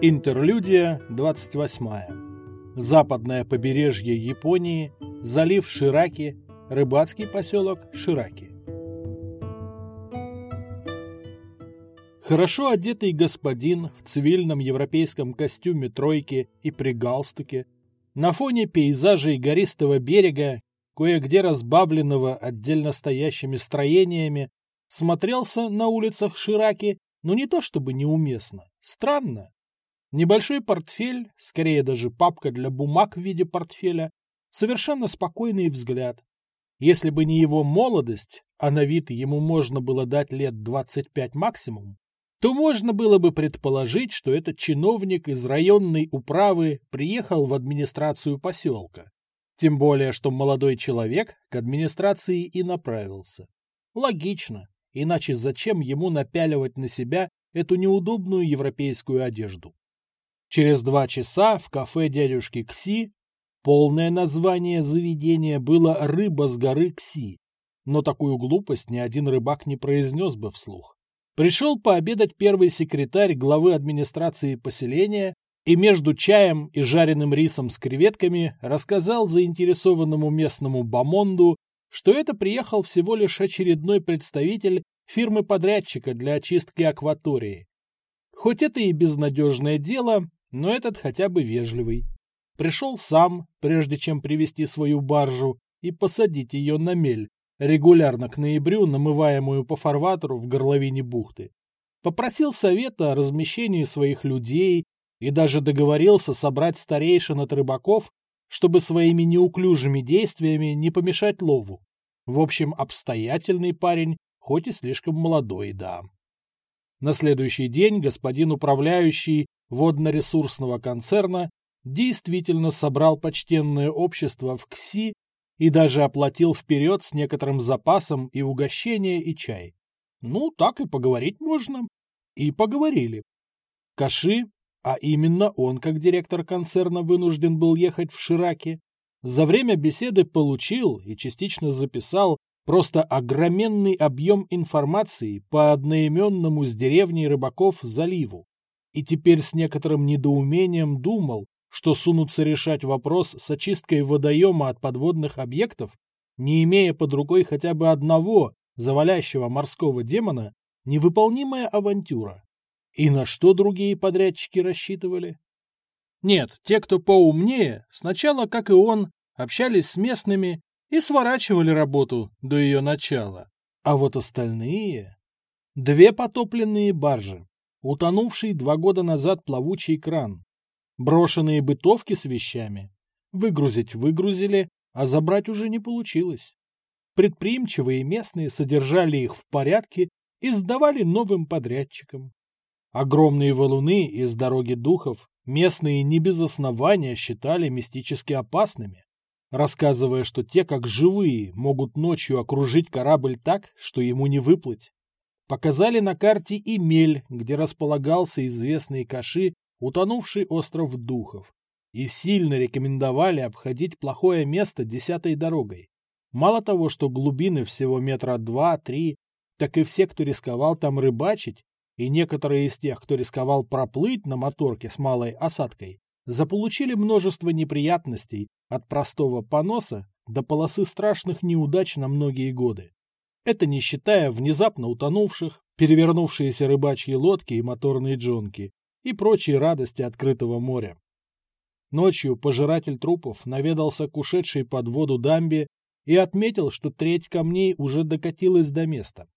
Интерлюдия 28. Западное побережье Японии, залив Шираки, рыбацкий поселок Шираки. Хорошо одетый господин в цивильном европейском костюме тройки и при галстуке, на фоне пейзажей гористого берега, кое-где разбавленного отдельно стоящими строениями, смотрелся на улицах Шираки, но не то чтобы неуместно, странно. Небольшой портфель, скорее даже папка для бумаг в виде портфеля, совершенно спокойный взгляд. Если бы не его молодость, а на вид ему можно было дать лет 25 максимум, то можно было бы предположить, что этот чиновник из районной управы приехал в администрацию поселка. Тем более, что молодой человек к администрации и направился. Логично, иначе зачем ему напяливать на себя эту неудобную европейскую одежду? Через два часа в кафе дядюшки Кси полное название заведения было «Рыба с горы Кси», но такую глупость ни один рыбак не произнес бы вслух. Пришел пообедать первый секретарь главы администрации поселения и между чаем и жареным рисом с креветками рассказал заинтересованному местному бомонду, что это приехал всего лишь очередной представитель фирмы-подрядчика для очистки акватории. Хоть это и безнадежное дело, но этот хотя бы вежливый. Пришел сам, прежде чем привести свою баржу и посадить ее на мель, регулярно к ноябрю намываемую по фарватеру в горловине бухты. Попросил совета о размещении своих людей и даже договорился собрать старейшин от рыбаков, чтобы своими неуклюжими действиями не помешать лову. В общем, обстоятельный парень, хоть и слишком молодой, да. На следующий день господин управляющий водно-ресурсного концерна действительно собрал почтенное общество в КСИ и даже оплатил вперед с некоторым запасом и угощение, и чай. Ну, так и поговорить можно. И поговорили. Каши, а именно он, как директор концерна, вынужден был ехать в Шираке, за время беседы получил и частично записал просто огроменный объем информации по одноименному с деревней рыбаков заливу и теперь с некоторым недоумением думал, что сунуться решать вопрос с очисткой водоема от подводных объектов, не имея под рукой хотя бы одного завалящего морского демона, невыполнимая авантюра. И на что другие подрядчики рассчитывали? Нет, те, кто поумнее, сначала, как и он, общались с местными и сворачивали работу до ее начала. А вот остальные... Две потопленные баржи, утонувший два года назад плавучий кран, брошенные бытовки с вещами. Выгрузить выгрузили, а забрать уже не получилось. Предприимчивые местные содержали их в порядке и сдавали новым подрядчикам. Огромные валуны из дороги духов местные не без основания считали мистически опасными, рассказывая, что те, как живые, могут ночью окружить корабль так, что ему не выплыть. Показали на карте и мель, где располагался известный Каши, утонувший остров Духов, и сильно рекомендовали обходить плохое место десятой дорогой. Мало того, что глубины всего метра два-три, так и все, кто рисковал там рыбачить, и некоторые из тех, кто рисковал проплыть на моторке с малой осадкой, заполучили множество неприятностей от простого поноса до полосы страшных неудач на многие годы. Это не считая внезапно утонувших, перевернувшиеся рыбачьи лодки и моторные джонки и прочие радости открытого моря. Ночью пожиратель трупов наведался к ушедшей под воду дамбе и отметил, что треть камней уже докатилась до места.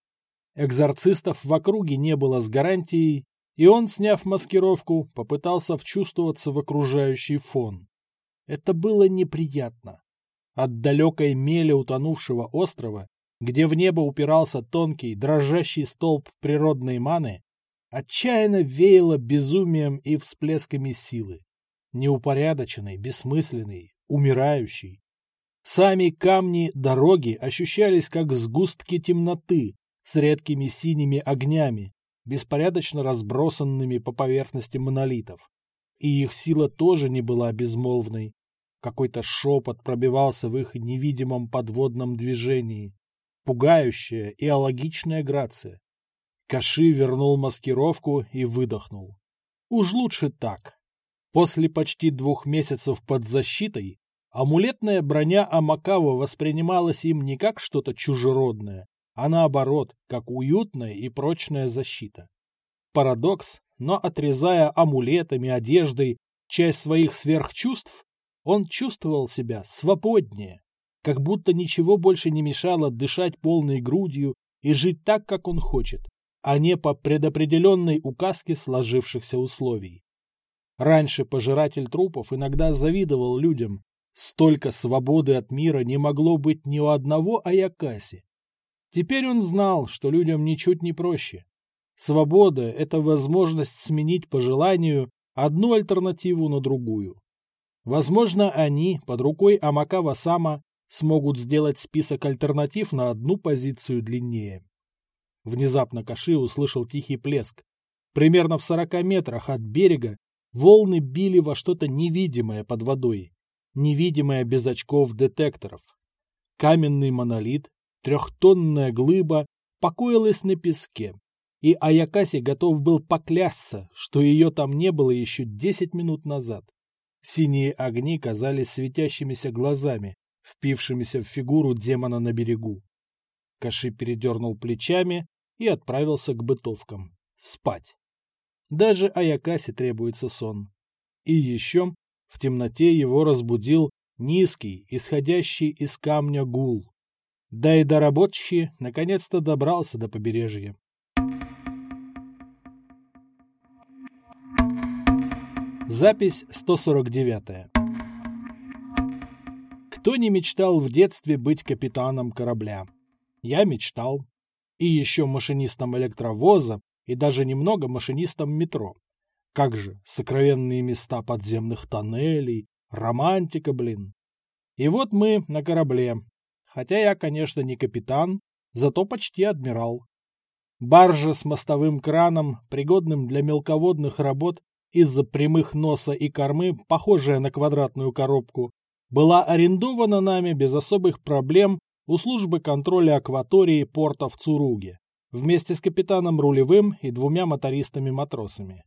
Экзорцистов в округе не было с гарантией, и он, сняв маскировку, попытался вчувствоваться в окружающий фон. Это было неприятно. От далекой мели утонувшего острова где в небо упирался тонкий, дрожащий столб природной маны, отчаянно веяло безумием и всплесками силы. Неупорядоченный, бессмысленный, умирающий. Сами камни дороги ощущались как сгустки темноты с редкими синими огнями, беспорядочно разбросанными по поверхности монолитов. И их сила тоже не была безмолвной. Какой-то шепот пробивался в их невидимом подводном движении. Пугающая и алогичная грация. Каши вернул маскировку и выдохнул. Уж лучше так. После почти двух месяцев под защитой амулетная броня Амакава воспринималась им не как что-то чужеродное, а наоборот, как уютная и прочная защита. Парадокс, но отрезая амулетами, одеждой часть своих сверхчувств, он чувствовал себя свободнее, как будто ничего больше не мешало дышать полной грудью и жить так, как он хочет, а не по предопределенной указке сложившихся условий. Раньше пожиратель трупов иногда завидовал людям. Столько свободы от мира не могло быть ни у одного Аякаси. Теперь он знал, что людям ничуть не проще. Свобода — это возможность сменить по желанию одну альтернативу на другую. Возможно, они под рукой Амакава Сама смогут сделать список альтернатив на одну позицию длиннее. Внезапно Каши услышал тихий плеск. Примерно в сорока метрах от берега волны били во что-то невидимое под водой, невидимое без очков детекторов. Каменный монолит, трехтонная глыба, покоилась на песке, и Аякаси готов был поклясться, что ее там не было еще десять минут назад. Синие огни казались светящимися глазами, впившимися в фигуру демона на берегу. Каши передернул плечами и отправился к бытовкам. Спать. Даже Аякасе требуется сон. И еще в темноте его разбудил низкий, исходящий из камня гул. Да и Доработчи наконец-то добрался до побережья. Запись 149. Кто не мечтал в детстве быть капитаном корабля? Я мечтал и еще машинистом электровоза, и даже немного машинистом метро. Как же, сокровенные места подземных тоннелей, романтика, блин. И вот мы на корабле. Хотя я, конечно, не капитан, зато почти адмирал. Баржа с мостовым краном, пригодным для мелководных работ из-за прямых носа и кормы, похожая на квадратную коробку, была арендована нами без особых проблем у службы контроля акватории порта в Цуруге, вместе с капитаном рулевым и двумя мотористами-матросами.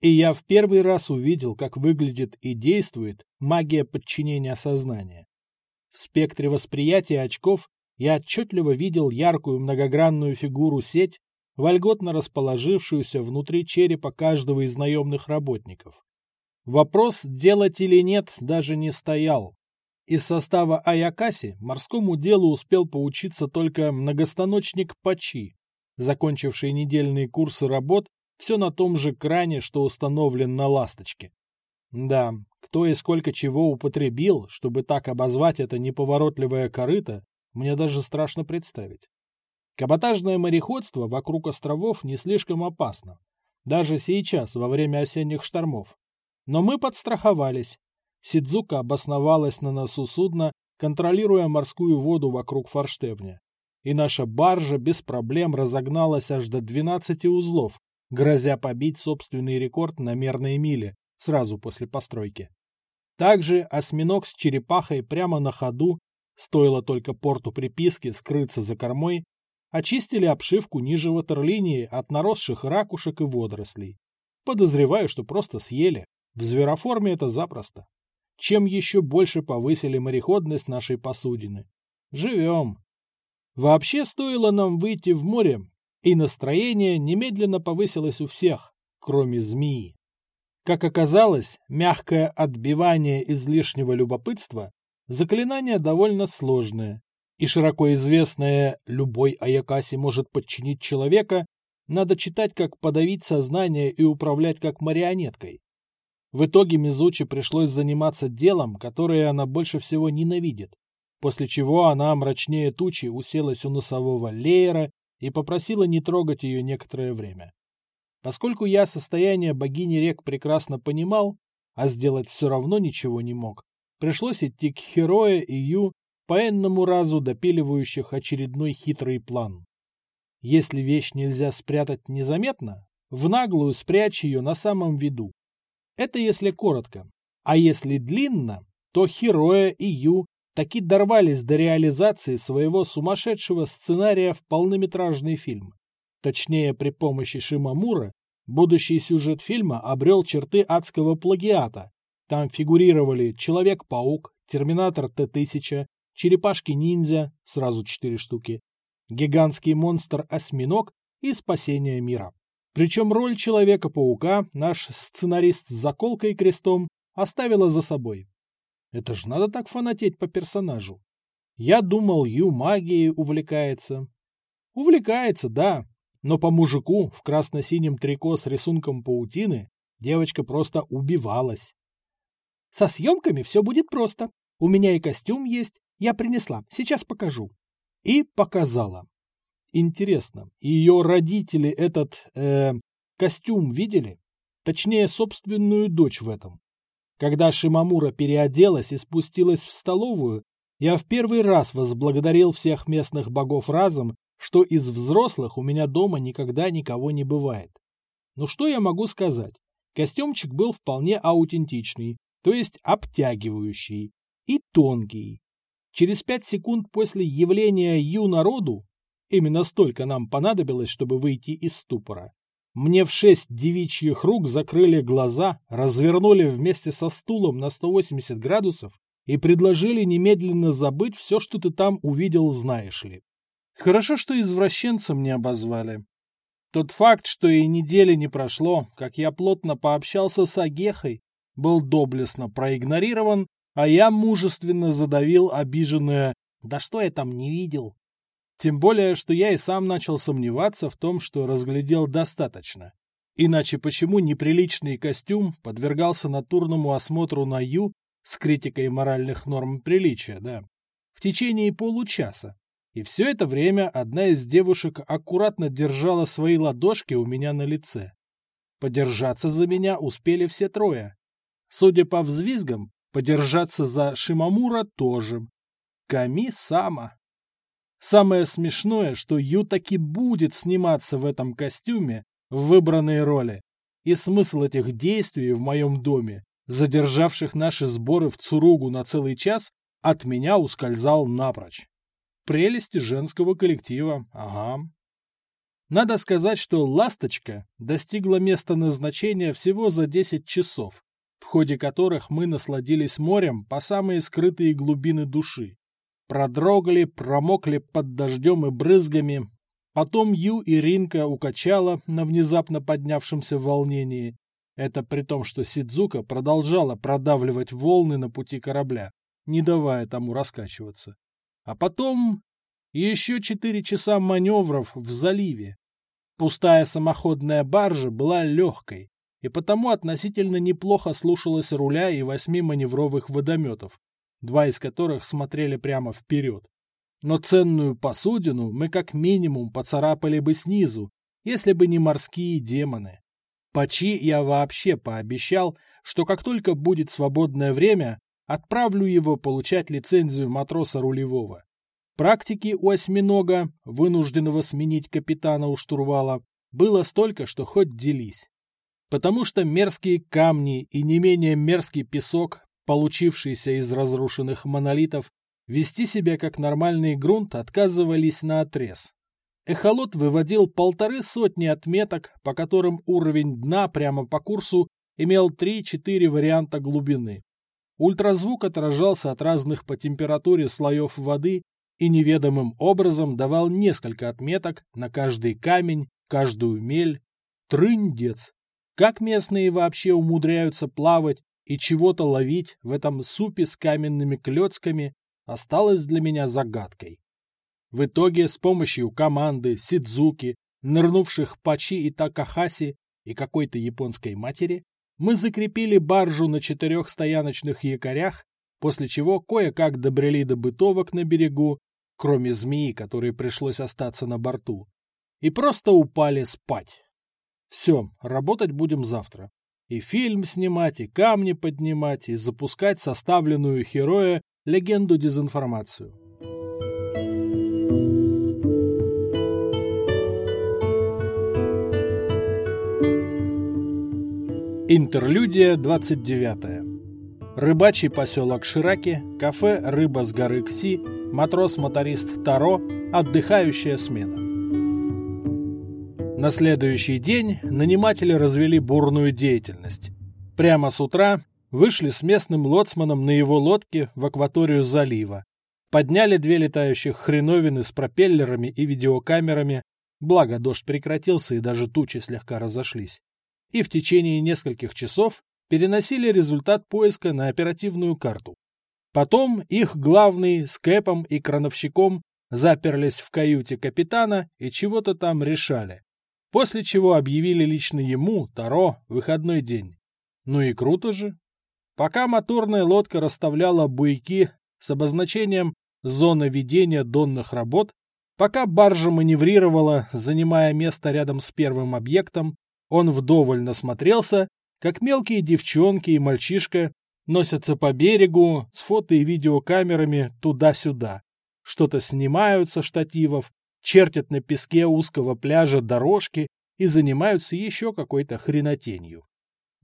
И я в первый раз увидел, как выглядит и действует магия подчинения сознания. В спектре восприятия очков я отчетливо видел яркую многогранную фигуру сеть, вольготно расположившуюся внутри черепа каждого из наемных работников. Вопрос, делать или нет, даже не стоял. Из состава Аякаси морскому делу успел поучиться только многостаночник Пачи, закончивший недельные курсы работ все на том же кране, что установлен на «Ласточке». Да, кто и сколько чего употребил, чтобы так обозвать это неповоротливое корыто, мне даже страшно представить. Каботажное мореходство вокруг островов не слишком опасно, даже сейчас, во время осенних штормов. Но мы подстраховались, Сидзука обосновалась на носу судна, контролируя морскую воду вокруг форштевня. И наша баржа без проблем разогналась аж до 12 узлов, грозя побить собственный рекорд на мерной миле сразу после постройки. Также осьминог с черепахой прямо на ходу, стоило только порту приписки скрыться за кормой, очистили обшивку ниже ватерлинии от наросших ракушек и водорослей. Подозреваю, что просто съели. В звероформе это запросто чем еще больше повысили мореходность нашей посудины. Живем. Вообще стоило нам выйти в море, и настроение немедленно повысилось у всех, кроме змеи. Как оказалось, мягкое отбивание излишнего любопытства – заклинание довольно сложное, и широко известное «любой Аякаси может подчинить человека» надо читать как подавить сознание и управлять как марионеткой. В итоге Мизучи пришлось заниматься делом, которое она больше всего ненавидит, после чего она мрачнее тучи уселась у носового леера и попросила не трогать ее некоторое время. Поскольку я состояние богини рек прекрасно понимал, а сделать все равно ничего не мог, пришлось идти к Хероя и Ю, по энному разу допиливающих очередной хитрый план. Если вещь нельзя спрятать незаметно, в наглую спрячь ее на самом виду. Это если коротко. А если длинно, то Хероя и Ю таки дорвались до реализации своего сумасшедшего сценария в полнометражный фильм. Точнее, при помощи Шимамура будущий сюжет фильма обрел черты адского плагиата. Там фигурировали Человек-паук, Терминатор Т-1000, Черепашки-ниндзя, сразу четыре штуки, гигантский монстр-осьминог и спасение мира. Причем роль Человека-паука наш сценарист с заколкой и крестом оставила за собой. Это ж надо так фанатеть по персонажу. Я думал, Ю магией увлекается. Увлекается, да, но по мужику в красно-синем трико с рисунком паутины девочка просто убивалась. Со съемками все будет просто. У меня и костюм есть, я принесла, сейчас покажу. И показала. Интересно, ее родители этот, э, костюм видели? Точнее, собственную дочь в этом. Когда Шимамура переоделась и спустилась в столовую, я в первый раз возблагодарил всех местных богов разом, что из взрослых у меня дома никогда никого не бывает. Ну что я могу сказать? Костюмчик был вполне аутентичный, то есть обтягивающий и тонкий. Через пять секунд после явления Ю народу, именно столько нам понадобилось, чтобы выйти из ступора, мне в шесть девичьих рук закрыли глаза, развернули вместе со стулом на 180 градусов и предложили немедленно забыть все, что ты там увидел, знаешь ли. Хорошо, что извращенцем не обозвали. Тот факт, что и недели не прошло, как я плотно пообщался с Агехой, был доблестно проигнорирован, а я мужественно задавил обиженное «Да что я там не видел?» Тем более, что я и сам начал сомневаться в том, что разглядел достаточно. Иначе почему неприличный костюм подвергался натурному осмотру на Ю с критикой моральных норм приличия, да, в течение получаса? И все это время одна из девушек аккуратно держала свои ладошки у меня на лице. Подержаться за меня успели все трое. Судя по взвизгам, подержаться за Шимамура тоже. Ками Сама. Самое смешное, что Ю таки будет сниматься в этом костюме в выбранной роли. И смысл этих действий в моем доме, задержавших наши сборы в Цуругу на целый час, от меня ускользал напрочь. Прелести женского коллектива, ага. Надо сказать, что «Ласточка» достигла места назначения всего за 10 часов, в ходе которых мы насладились морем по самые скрытые глубины души. Продрогли, промокли под дождем и брызгами. Потом Ю и Ринка укачала на внезапно поднявшемся волнении. Это при том, что Сидзука продолжала продавливать волны на пути корабля, не давая тому раскачиваться. А потом еще четыре часа маневров в заливе. Пустая самоходная баржа была легкой, и потому относительно неплохо слушалась руля и восьми маневровых водометов, два из которых смотрели прямо вперед. Но ценную посудину мы как минимум поцарапали бы снизу, если бы не морские демоны. Пачи я вообще пообещал, что как только будет свободное время, отправлю его получать лицензию матроса рулевого. Практики у осьминога, вынужденного сменить капитана у штурвала, было столько, что хоть делись. Потому что мерзкие камни и не менее мерзкий песок получившиеся из разрушенных монолитов, вести себя как нормальный грунт отказывались на отрез. Эхолот выводил полторы сотни отметок, по которым уровень дна прямо по курсу имел 3-4 варианта глубины. Ультразвук отражался от разных по температуре слоев воды и неведомым образом давал несколько отметок на каждый камень, каждую мель. Трындец! Как местные вообще умудряются плавать и чего-то ловить в этом супе с каменными клетками осталось для меня загадкой. В итоге с помощью команды Сидзуки, нырнувших Пачи и Такахаси и какой-то японской матери, мы закрепили баржу на четырех стояночных якорях, после чего кое-как добрели до бытовок на берегу, кроме змеи, которой пришлось остаться на борту, и просто упали спать. Все, работать будем завтра. И фильм снимать, и камни поднимать, и запускать составленную Хероя легенду-дезинформацию. Интерлюдия 29. рыбачий поселок Шираки, кафе «Рыба с горы Кси», матрос-моторист Таро, отдыхающая смена. На следующий день наниматели развели бурную деятельность. Прямо с утра вышли с местным лоцманом на его лодке в акваторию залива. Подняли две летающих хреновины с пропеллерами и видеокамерами, благо дождь прекратился и даже тучи слегка разошлись. И в течение нескольких часов переносили результат поиска на оперативную карту. Потом их главный с Кэпом и крановщиком заперлись в каюте капитана и чего-то там решали. После чего объявили лично ему, Таро, выходной день. Ну и круто же. Пока моторная лодка расставляла буйки с обозначением «Зона ведения донных работ», пока баржа маневрировала, занимая место рядом с первым объектом, он вдоволь насмотрелся как мелкие девчонки и мальчишка носятся по берегу с фото и видеокамерами туда-сюда, что-то снимают со штативов, чертят на песке узкого пляжа дорожки и занимаются еще какой-то хренотенью.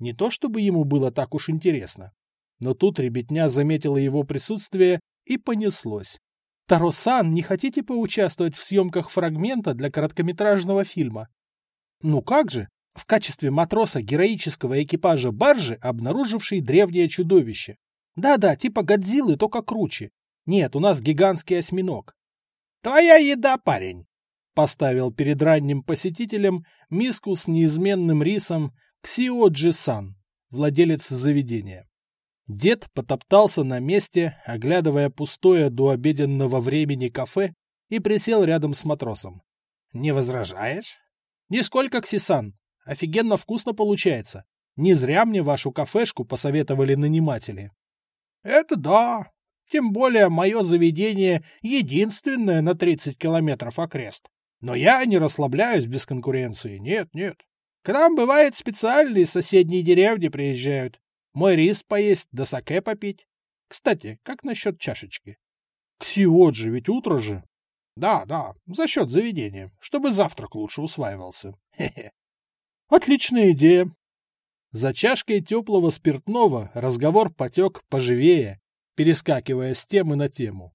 Не то чтобы ему было так уж интересно, но тут ребятня заметила его присутствие и понеслось. «Таро-сан, не хотите поучаствовать в съемках фрагмента для короткометражного фильма?» «Ну как же, в качестве матроса героического экипажа баржи, обнаруживший древнее чудовище. Да-да, типа Годзиллы, только круче. Нет, у нас гигантский осьминог. «Твоя еда, парень!» Поставил перед ранним посетителем миску с неизменным рисом Ксио-Джи-сан, владелец заведения. Дед потоптался на месте, оглядывая пустое до обеденного времени кафе, и присел рядом с матросом. «Не возражаешь?» «Нисколько, Ксисан. Офигенно вкусно получается. Не зря мне вашу кафешку посоветовали наниматели. Это да. Тем более мое заведение единственное на 30 километров окрест. Но я не расслабляюсь без конкуренции. Нет, нет. К нам, бывает, специальные соседние деревни приезжают. Мой рис поесть, да саке попить. Кстати, как насчет чашечки? Ксиоджи, ведь утро же. Да, да, за счет заведения, чтобы завтрак лучше усваивался. Хе-хе. Отличная идея. За чашкой теплого спиртного разговор потек поживее, перескакивая с темы на тему.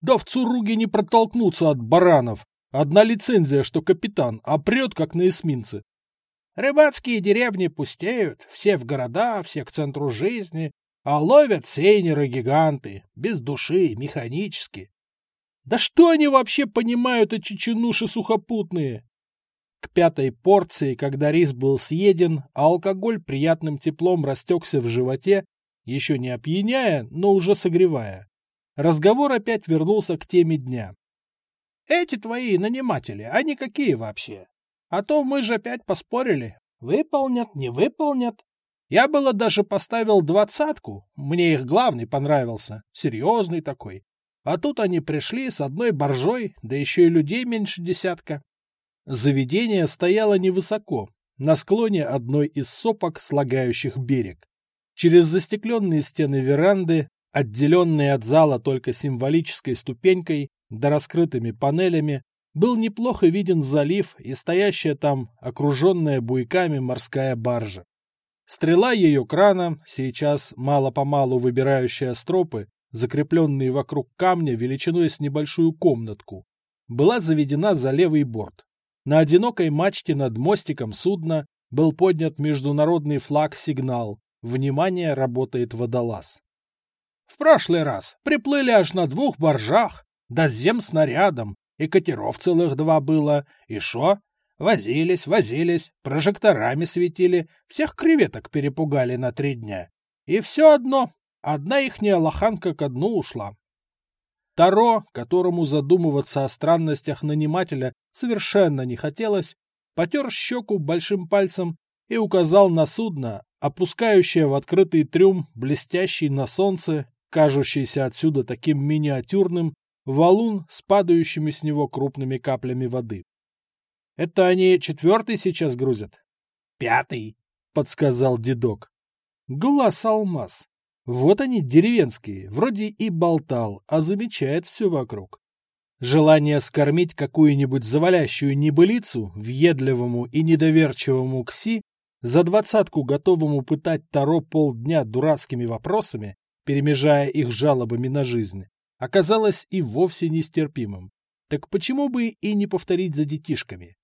Да в Цуруге не протолкнуться от баранов. Одна лицензия, что капитан, а прет, как на эсминце. Рыбацкие деревни пустеют, все в города, все к центру жизни, а ловят сейнеры-гиганты, без души, механически. Да что они вообще понимают, эти чеченуши сухопутные? К пятой порции, когда рис был съеден, а алкоголь приятным теплом растекся в животе, еще не опьяняя, но уже согревая. Разговор опять вернулся к теме дня. «Эти твои наниматели, они какие вообще? А то мы же опять поспорили. Выполнят, не выполнят. Я было даже поставил двадцатку, мне их главный понравился, серьезный такой. А тут они пришли с одной боржой, да еще и людей меньше десятка. Заведение стояло невысоко, на склоне одной из сопок, слагающих берег. Через застекленные стены веранды, отделенные от зала только символической ступенькой да раскрытыми панелями, был неплохо виден залив и стоящая там, окруженная буйками морская баржа. Стрела ее крана, сейчас мало-помалу выбирающая стропы, закрепленные вокруг камня величиной с небольшую комнатку, была заведена за левый борт. На одинокой мачте над мостиком судна был поднят международный флаг-сигнал «Внимание, работает водолаз». В прошлый раз приплыли аж на двух боржах, да с земснарядом, и катеров целых два было, и шо? Возились, возились, прожекторами светили, всех креветок перепугали на три дня. И все одно, одна ихняя лоханка ко дну ушла. Таро, которому задумываться о странностях нанимателя совершенно не хотелось, потер щеку большим пальцем и указал на судно, опускающее в открытый трюм блестящий на солнце, кажущийся отсюда таким миниатюрным, валун с падающими с него крупными каплями воды. — Это они четвертый сейчас грузят? — Пятый, — подсказал дедок. — Глаз алмаз. Вот они, деревенские, вроде и болтал, а замечает все вокруг. Желание скормить какую-нибудь завалящую небылицу въедливому и недоверчивому кси за двадцатку готовому пытать Таро полдня дурацкими вопросами, перемежая их жалобами на жизнь, оказалось и вовсе нестерпимым. Так почему бы и не повторить за детишками?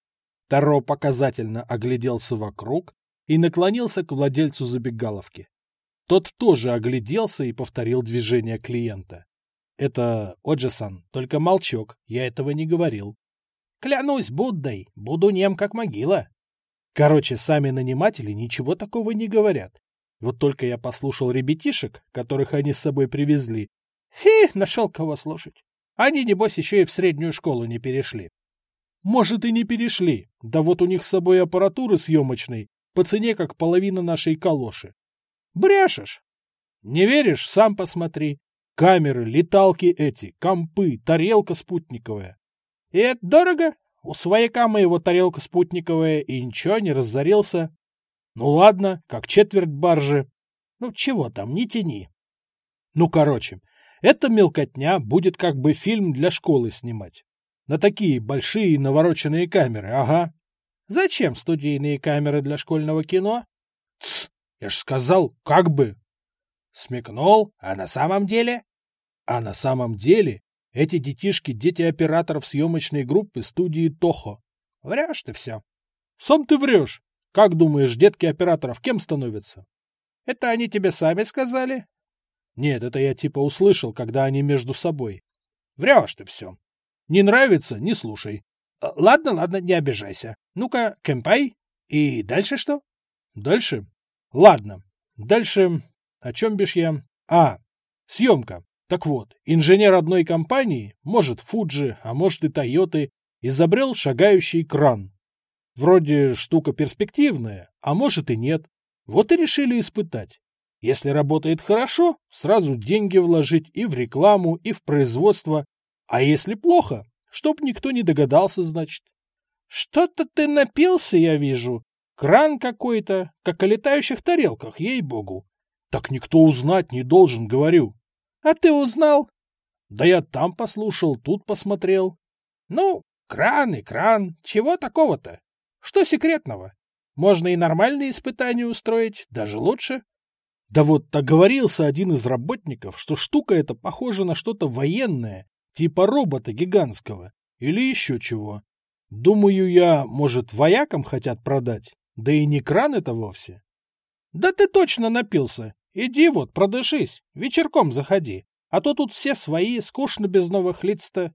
Таро показательно огляделся вокруг и наклонился к владельцу забегаловки. Тот тоже огляделся и повторил движение клиента. Это Оджасан, только молчок, я этого не говорил. Клянусь Буддой, буду нем как могила. Короче, сами наниматели ничего такого не говорят. Вот только я послушал ребятишек, которых они с собой привезли. Фи, нашел кого слушать. Они, небось, еще и в среднюю школу не перешли. Может, и не перешли. Да вот у них с собой аппаратуры съемочной по цене, как половина нашей калоши. Брешешь. Не веришь? Сам посмотри. Камеры, леталки эти, компы, тарелка спутниковая. И это дорого? У свояка моего тарелка спутниковая, и ничего, не разорился. Ну ладно, как четверть баржи. Ну чего там, не тяни. Ну, короче, эта мелкотня будет как бы фильм для школы снимать. На такие большие навороченные камеры, ага. Зачем студийные камеры для школьного кино? Тсс, я ж сказал, как бы. Смекнул, а на самом деле? А на самом деле эти детишки — дети операторов съемочной группы студии Тохо. Врешь ты все. Сам ты врешь. Как думаешь, детки операторов кем становятся? Это они тебе сами сказали? Нет, это я типа услышал, когда они между собой. Врешь ты все. Не нравится — не слушай. А, ладно, ладно, не обижайся. Ну-ка, кэмпай. И дальше что? Дальше? Ладно. Дальше... О чем бишь я? А, съемка. Так вот, инженер одной компании, может Фуджи, а может и Тойоты, изобрел шагающий кран. Вроде штука перспективная, а может и нет. Вот и решили испытать. Если работает хорошо, сразу деньги вложить и в рекламу, и в производство. А если плохо, чтоб никто не догадался, значит. Что-то ты напился, я вижу. Кран какой-то, как о летающих тарелках, ей-богу. Так никто узнать не должен, говорю. А ты узнал? Да я там послушал, тут посмотрел. Ну, кран и кран, чего такого-то? Что секретного? Можно и нормальные испытания устроить, даже лучше. Да вот оговорился один из работников, что штука эта похожа на что-то военное, типа робота гигантского, или еще чего. Думаю я, может, воякам хотят продать, да и не кран это вовсе. Да ты точно напился, Иди вот, продышись, вечерком заходи, а то тут все свои, скучно без новых лиц-то.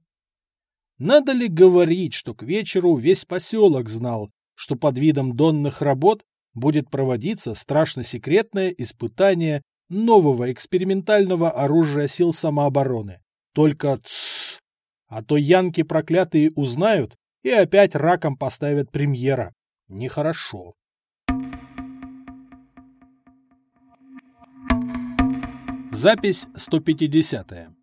Надо ли говорить, что к вечеру весь поселок знал, что под видом донных работ будет проводиться страшно секретное испытание нового экспериментального оружия сил самообороны. Только тссс, а то янки проклятые узнают и опять раком поставят премьера. Нехорошо. Запись 150. -я.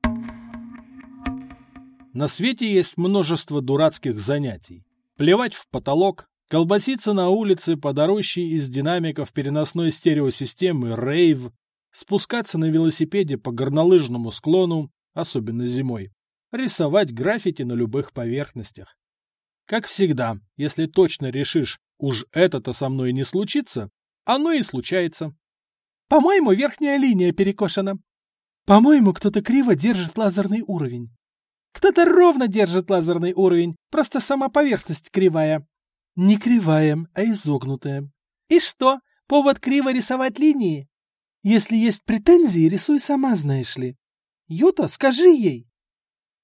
На свете есть множество дурацких занятий. Плевать в потолок, колбаситься на улице под орущей из динамиков переносной стереосистемы рейв, спускаться на велосипеде по горнолыжному склону, особенно зимой, рисовать граффити на любых поверхностях. Как всегда, если точно решишь, уж это-то со мной не случится, оно и случается. По-моему, верхняя линия перекошена. По-моему, кто-то криво держит лазерный уровень. Кто-то ровно держит лазерный уровень, просто сама поверхность кривая. Не кривая, а изогнутая. И что, повод криво рисовать линии? Если есть претензии, рисуй сама, знаешь ли. Юто, скажи ей.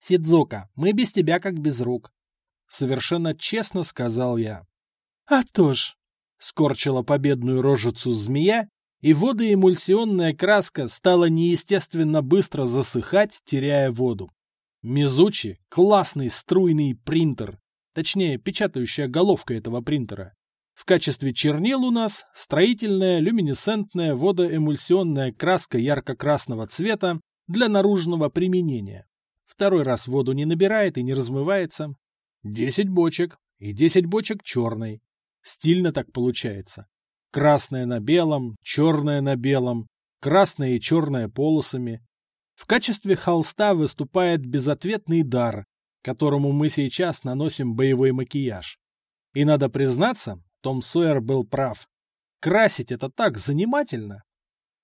Сидзука, мы без тебя как без рук. Совершенно честно сказал я. А то ж, скорчила победную рожицу змея и водоэмульсионная краска стала неестественно быстро засыхать, теряя воду. Мизучи — классный струйный принтер, точнее, печатающая головка этого принтера. В качестве чернил у нас строительная люминесцентная водоэмульсионная краска ярко-красного цвета для наружного применения. Второй раз воду не набирает и не размывается. Десять бочек, и десять бочек черной. Стильно так получается. Красное на белом, черное на белом, красное и черное полосами. В качестве холста выступает безответный дар, которому мы сейчас наносим боевой макияж. И надо признаться, Том Сойер был прав. Красить это так занимательно.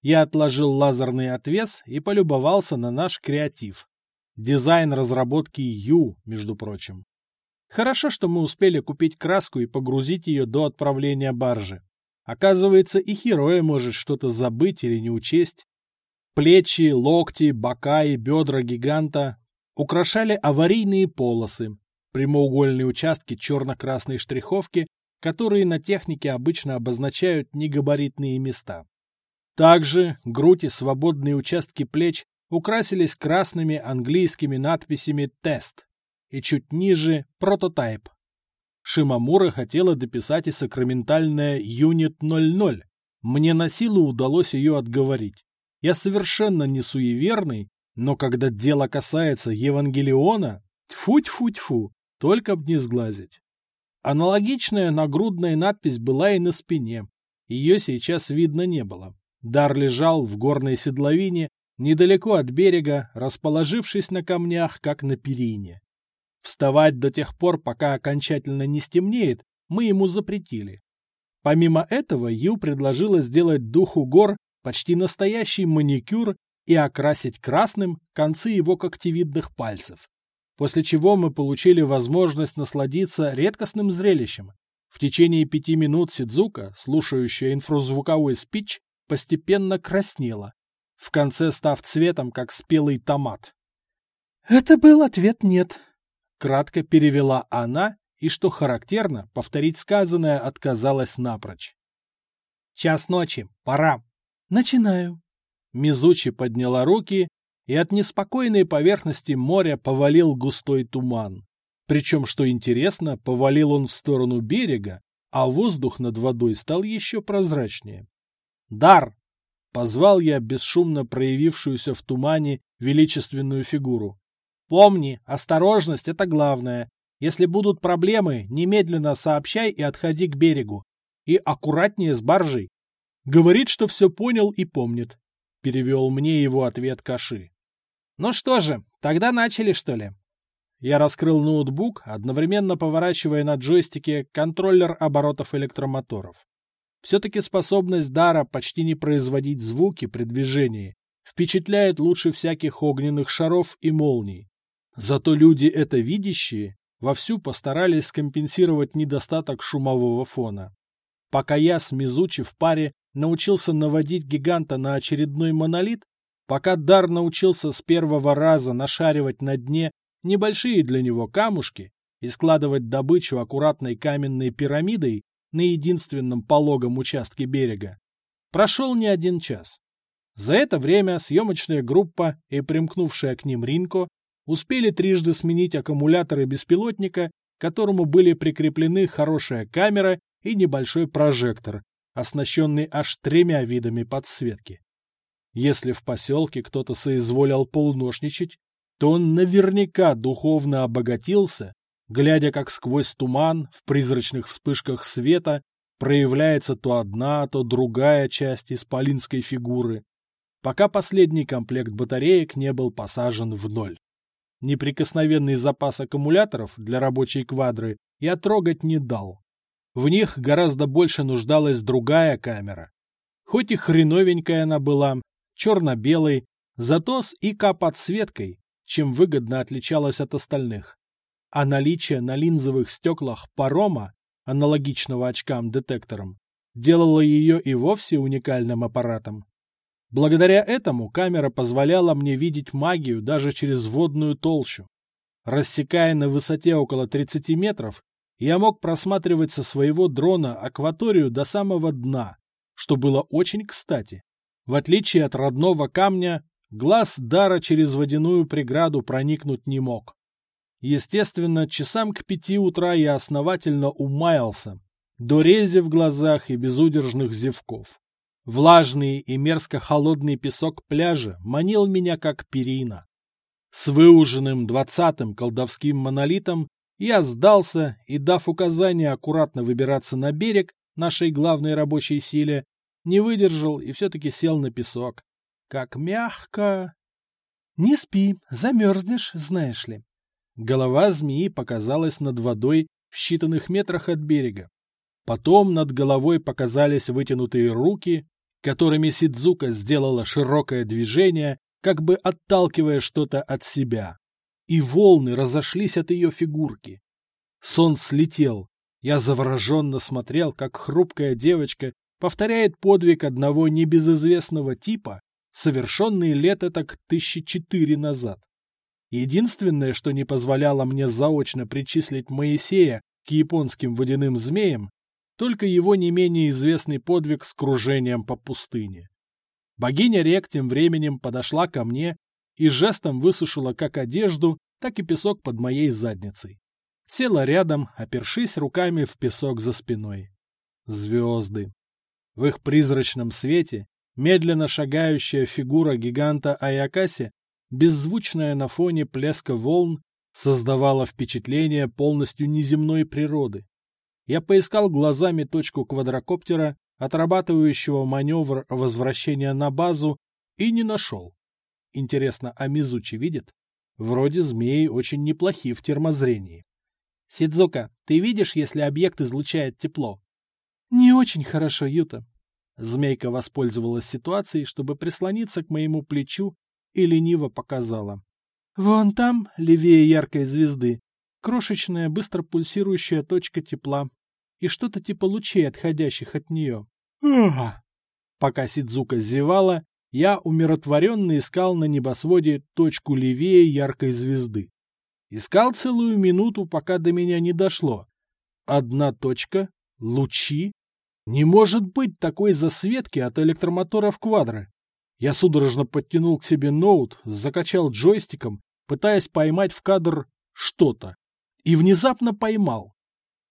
Я отложил лазерный отвес и полюбовался на наш креатив. Дизайн разработки Ю, между прочим. Хорошо, что мы успели купить краску и погрузить ее до отправления баржи. Оказывается, и Хероя может что-то забыть или не учесть. Плечи, локти, бока и бедра гиганта украшали аварийные полосы, прямоугольные участки черно-красной штриховки, которые на технике обычно обозначают негабаритные места. Также грудь и свободные участки плеч украсились красными английскими надписями «Тест» и чуть ниже «Прототайп». Шимамура хотела дописать и сакраментальное «Юнит 00». Мне на силу удалось ее отговорить. Я совершенно не суеверный, но когда дело касается Евангелиона, тьфу-тьфу-тьфу, только б не сглазить. Аналогичная нагрудная надпись была и на спине. Ее сейчас видно не было. Дар лежал в горной седловине, недалеко от берега, расположившись на камнях, как на перине. Вставать до тех пор, пока окончательно не стемнеет, мы ему запретили. Помимо этого, Ю предложила сделать духу гор почти настоящий маникюр и окрасить красным концы его когтевидных пальцев. После чего мы получили возможность насладиться редкостным зрелищем. В течение пяти минут Сидзука, слушающая инфразвуковой спич, постепенно краснела, в конце став цветом, как спелый томат. «Это был ответ «нет», — кратко перевела она, и, что характерно, повторить сказанное отказалась напрочь. «Час ночи, пора». «Начинаю». Мизучи подняла руки, и от неспокойной поверхности моря повалил густой туман. Причем, что интересно, повалил он в сторону берега, а воздух над водой стал еще прозрачнее. «Дар!» — позвал я бесшумно проявившуюся в тумане величественную фигуру. «Помни, осторожность — это главное. Если будут проблемы, немедленно сообщай и отходи к берегу. И аккуратнее с баржей». Говорит, что все понял и помнит. Перевел мне его ответ Каши. «Ну что же, тогда начали, что ли?» Я раскрыл ноутбук, одновременно поворачивая на джойстике контроллер оборотов электромоторов. Все-таки способность дара почти не производить звуки при движении впечатляет лучше всяких огненных шаров и молний. Зато люди это видящие вовсю постарались скомпенсировать недостаток шумового фона. Пока я с Мизучи в паре научился наводить гиганта на очередной монолит, пока Дар научился с первого раза нашаривать на дне небольшие для него камушки и складывать добычу аккуратной каменной пирамидой, на единственном пологом участке берега, прошел не один час. За это время съемочная группа и примкнувшая к ним Ринко успели трижды сменить аккумуляторы беспилотника, к которому были прикреплены хорошая камера и небольшой прожектор, оснащенный аж тремя видами подсветки. Если в поселке кто-то соизволил полуношничать, то он наверняка духовно обогатился глядя, как сквозь туман в призрачных вспышках света проявляется то одна, то другая часть исполинской фигуры, пока последний комплект батареек не был посажен в ноль. Неприкосновенный запас аккумуляторов для рабочей квадры я трогать не дал. В них гораздо больше нуждалась другая камера. Хоть и хреновенькая она была, черно-белой, зато с ИК-подсветкой, чем выгодно отличалась от остальных а наличие на линзовых стеклах парома, аналогичного очкам-детекторам, делало ее и вовсе уникальным аппаратом. Благодаря этому камера позволяла мне видеть магию даже через водную толщу. Рассекая на высоте около 30 метров, я мог просматривать со своего дрона акваторию до самого дна, что было очень кстати. В отличие от родного камня, глаз дара через водяную преграду проникнуть не мог. Естественно, часам к пяти утра я основательно умаялся, до рези в глазах и безудержных зевков. Влажный и мерзко холодный песок пляжа манил меня как перина. С выуженным двадцатым колдовским монолитом я сдался и, дав указание аккуратно выбираться на берег нашей главной рабочей силе, не выдержал и все-таки сел на песок. Как мягко! — Не спи, замерзнешь, знаешь ли. Голова змеи показалась над водой в считанных метрах от берега. Потом над головой показались вытянутые руки, которыми Сидзука сделала широкое движение, как бы отталкивая что-то от себя. И волны разошлись от ее фигурки. Сон слетел. Я завороженно смотрел, как хрупкая девочка повторяет подвиг одного небезызвестного типа, совершенный лет так тысячи четыре назад. Единственное, что не позволяло мне заочно причислить Моисея к японским водяным змеям, только его не менее известный подвиг с кружением по пустыне. Богиня рек тем временем подошла ко мне и жестом высушила как одежду, так и песок под моей задницей. Села рядом, опершись руками в песок за спиной. Звезды. В их призрачном свете медленно шагающая фигура гиганта Аякаси, беззвучная на фоне плеска волн, создавала впечатление полностью неземной природы. Я поискал глазами точку квадрокоптера, отрабатывающего маневр возвращения на базу, и не нашел. Интересно, а Мизучи видит? Вроде змеи очень неплохи в термозрении. Сидзука, ты видишь, если объект излучает тепло? Не очень хорошо, Юта. Змейка воспользовалась ситуацией, чтобы прислониться к моему плечу и лениво показала. Вон там, левее яркой звезды, крошечная, быстро пульсирующая точка тепла и что-то типа лучей, отходящих от нее. Ага. Пока Сидзука зевала, я умиротворенно искал на небосводе точку левее яркой звезды. Искал целую минуту, пока до меня не дошло. Одна точка, лучи. Не может быть такой засветки от электромотора в квадро. Я судорожно подтянул к себе ноут, закачал джойстиком, пытаясь поймать в кадр что-то и внезапно поймал.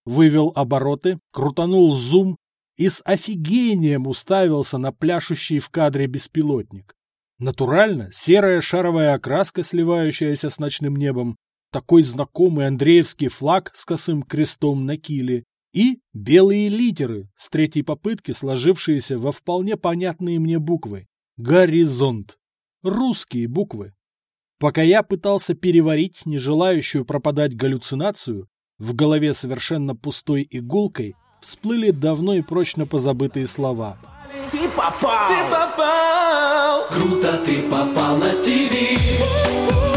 Вывел обороты, крутанул зум и с офигением уставился на пляшущий в кадре беспилотник. Натурально, серая шаровая окраска, сливающаяся с ночным небом, такой знакомый Андреевский флаг с косым крестом на киле и белые литеры с третьей попытки, сложившиеся во вполне понятные мне буквы. Горизонт. Русские буквы. Пока я пытался переварить нежелающую пропадать галлюцинацию, в голове совершенно пустой иголкой всплыли давно и прочно позабытые слова. Ты попал! Ты попал! Круто ты попал на ТВ!